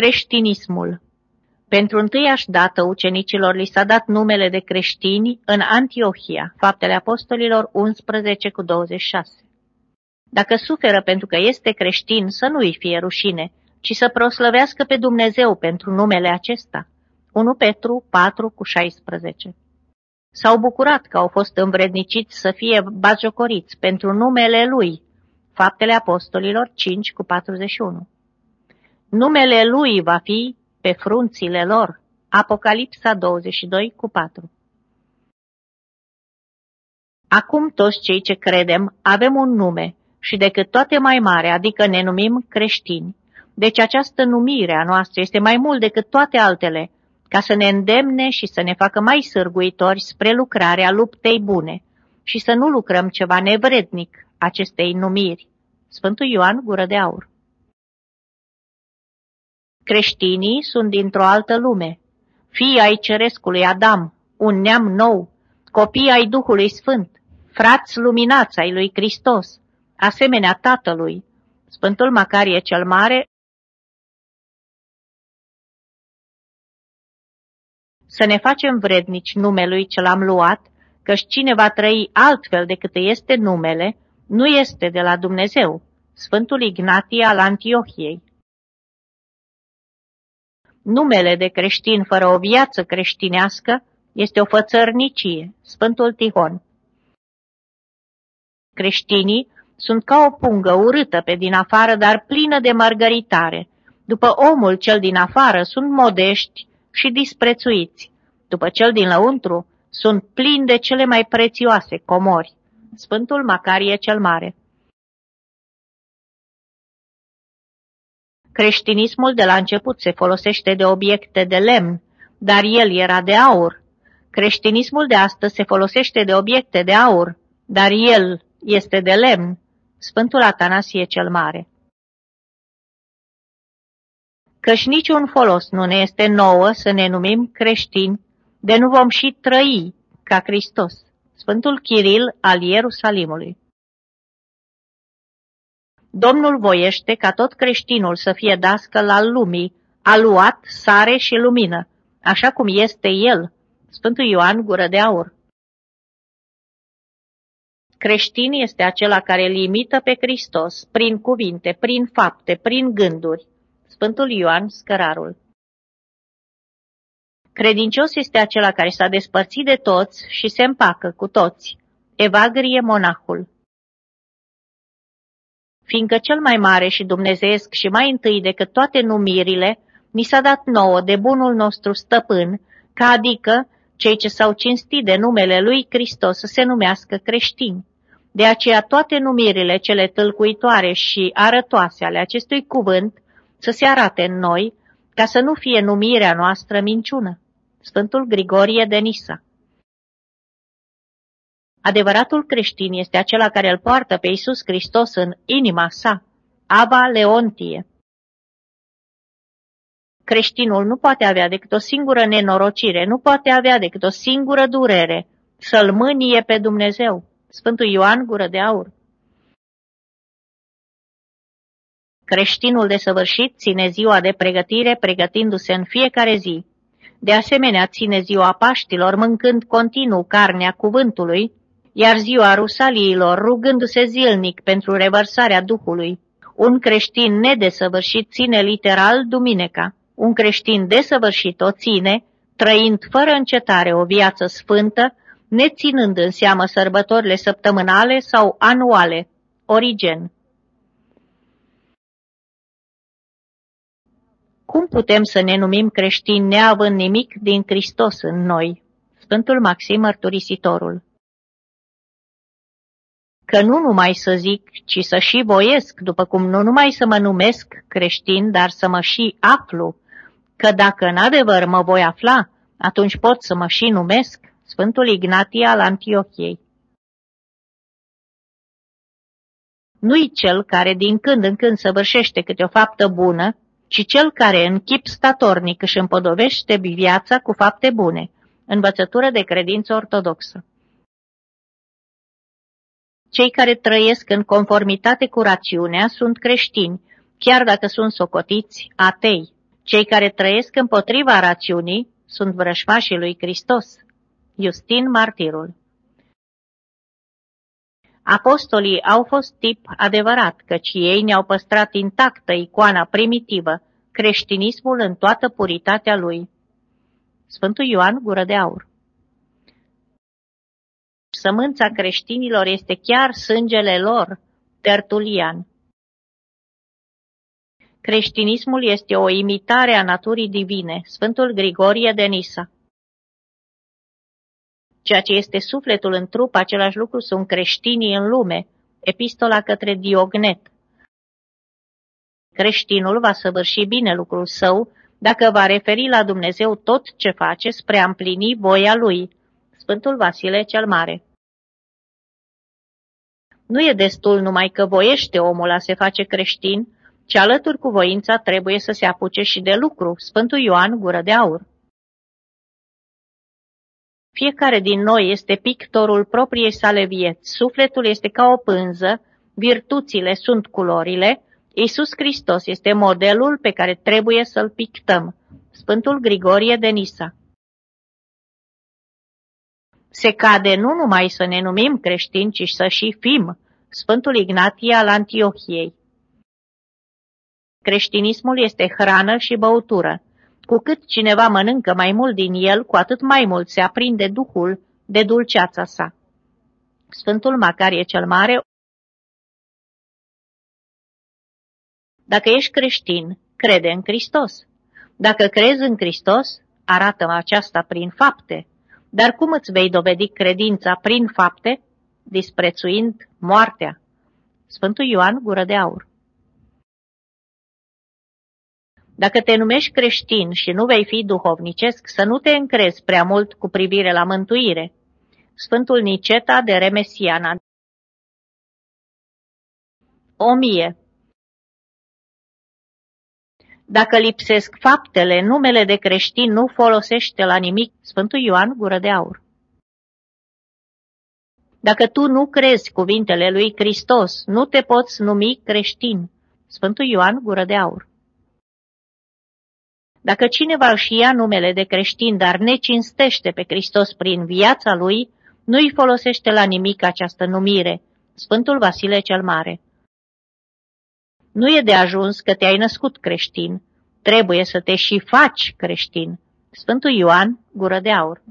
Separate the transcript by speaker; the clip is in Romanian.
Speaker 1: Creștinismul Pentru întâiași dată ucenicilor li s-a dat numele de creștini în Antiohia, Faptele Apostolilor 11 cu 26. Dacă suferă pentru că este creștin, să nu-i fie rușine, ci să proslăvească pe Dumnezeu pentru numele acesta. 1 Petru 4 cu 16 S-au bucurat că au fost învredniciți să fie bazjocoriți pentru numele Lui. Faptele Apostolilor 5 cu 41 Numele Lui va fi pe frunțile lor. Apocalipsa 22 cu 4 Acum toți cei ce credem avem un nume și decât toate mai mare, adică ne numim creștini. Deci această numire a noastră este mai mult decât toate altele, ca să ne îndemne și să ne facă mai sârguitori spre lucrarea luptei bune și să nu lucrăm ceva nevrednic acestei numiri. Sfântul Ioan Gură de Aur Creștinii sunt dintr-o altă lume, fii ai cerescului Adam, un neam nou, copii ai Duhului Sfânt, frați luminați ai lui Hristos, asemenea Tatălui. Sfântul Macarie cel Mare să ne facem vrednici numelui ce l-am luat, căci cine va trăi altfel decât este numele, nu este de la Dumnezeu. Sfântul Ignatie al Antiohiei Numele de creștin fără o viață creștinească este o fățărnicie. Sfântul Tihon Creștinii sunt ca o pungă urâtă pe din afară, dar plină de mărgăritare. După omul cel din afară sunt modești și disprețuiți. După cel din lăuntru sunt plini de cele mai prețioase comori. Sfântul Macarie cel Mare Creștinismul de la început se folosește de obiecte de lemn, dar el era de aur. Creștinismul de astăzi se folosește de obiecte de aur, dar el este de lemn. Sfântul Atanasie cel Mare Căci niciun folos nu ne este nouă să ne numim creștini, de nu vom și trăi ca Hristos. Sfântul Chiril al Ierusalimului Domnul voiește ca tot creștinul să fie dascăl al lumii, aluat, sare și lumină, așa cum este el. Sfântul Ioan Gură de Aur Creștin este acela care îl imită pe Hristos prin cuvinte, prin fapte, prin gânduri. Sfântul Ioan Scărarul Credincios este acela care s-a despărțit de toți și se împacă cu toți. Evagrie monahul Fiindcă cel mai mare și dumnezeesc și mai întâi decât toate numirile, mi s-a dat nouă de bunul nostru stăpân, ca adică cei ce s-au cinstit de numele lui Hristos să se numească creștini. De aceea toate numirile cele tâlcuitoare și arătoase ale acestui cuvânt să se arate în noi, ca să nu fie numirea noastră minciună. Sfântul Grigorie de Nisa Adevăratul creștin este acela care îl poartă pe Iisus Hristos în inima sa. Aba Leontie Creștinul nu poate avea decât o singură nenorocire, nu poate avea decât o singură durere, să-L mânie pe Dumnezeu. Sfântul Ioan Gură de Aur Creștinul desăvârșit ține ziua de pregătire pregătindu-se în fiecare zi. De asemenea, ține ziua Paștilor mâncând continuu carnea cuvântului, iar ziua Rusaliilor rugându-se zilnic pentru revărsarea Duhului. Un creștin nedesăvârșit ține literal dumineca. Un creștin desăvârșit o ține, trăind fără încetare o viață sfântă, neținând în seamă sărbătorile săptămânale sau anuale. Origen Cum putem să ne numim creștini neavând nimic din Hristos în noi? Sfântul Maxim Mărturisitorul Că nu numai să zic, ci să și voiesc, după cum nu numai să mă numesc creștin, dar să mă și aflu, că dacă în adevăr mă voi afla, atunci pot să mă și numesc Sfântul Ignatie al Antiochiei. Nu-i cel care din când în când săvârșește câte o faptă bună, ci cel care în chip statornic își împodovește viața cu fapte bune, învățătură de credință ortodoxă. Cei care trăiesc în conformitate cu rațiunea sunt creștini, chiar dacă sunt socotiți atei. Cei care trăiesc împotriva rațiunii sunt vrășmașii lui Hristos. Justin Martirul Apostolii au fost tip adevărat, căci ei ne-au păstrat intactă icoana primitivă, creștinismul în toată puritatea lui. Sfântul Ioan Gură de Aur Sămânța creștinilor este chiar sângele lor, Tertulian. Creștinismul este o imitare a naturii divine, Sfântul Grigorie de Nisa. Ceea ce este sufletul în trup, același lucru sunt creștinii în lume, epistola către Diognet. Creștinul va săvârși bine lucrul său dacă va referi la Dumnezeu tot ce face spre a împlini voia lui. Sfântul Vasile cel Mare Nu e destul numai că voiește omul a se face creștin, ci alături cu voința trebuie să se apuce și de lucru. Sfântul Ioan Gură de Aur Fiecare din noi este pictorul propriei sale vieți. Sufletul este ca o pânză, virtuțile sunt culorile, Iisus Hristos este modelul pe care trebuie să-l pictăm. Sfântul Grigorie de Nisa Se cade nu numai să ne numim creștini, ci să și fim. Sfântul Ignatie al Antiohiei Creștinismul este hrană și băutură. Cu cât cineva mănâncă mai mult din el, cu atât mai mult se aprinde Duhul de dulceața sa. Sfântul Macarie cel Mare Dacă ești creștin, crede în Hristos. Dacă crezi în Hristos, arată aceasta prin fapte. Dar cum îți vei dovedi credința prin fapte? Disprețuind moartea. Sfântul Ioan Gură de Aur Dacă te numești creștin și nu vei fi duhovnicesc, să nu te încrezi prea mult cu privire la mântuire. Sfântul Niceta de Remesiana O mie Dacă lipsesc faptele, numele de creștin nu folosește la nimic. Sfântul Ioan Gură de Aur Dacă tu nu crezi cuvintele lui Hristos, nu te poți numi creștin. Sfântul Ioan Gură de Aur dacă cineva își ia numele de creștin, dar ne cinstește pe Hristos prin viața lui, nu-i folosește la nimic această numire. Sfântul Vasile cel Mare Nu e de ajuns că te-ai născut creștin, trebuie să te și faci creștin. Sfântul Ioan, gură de aur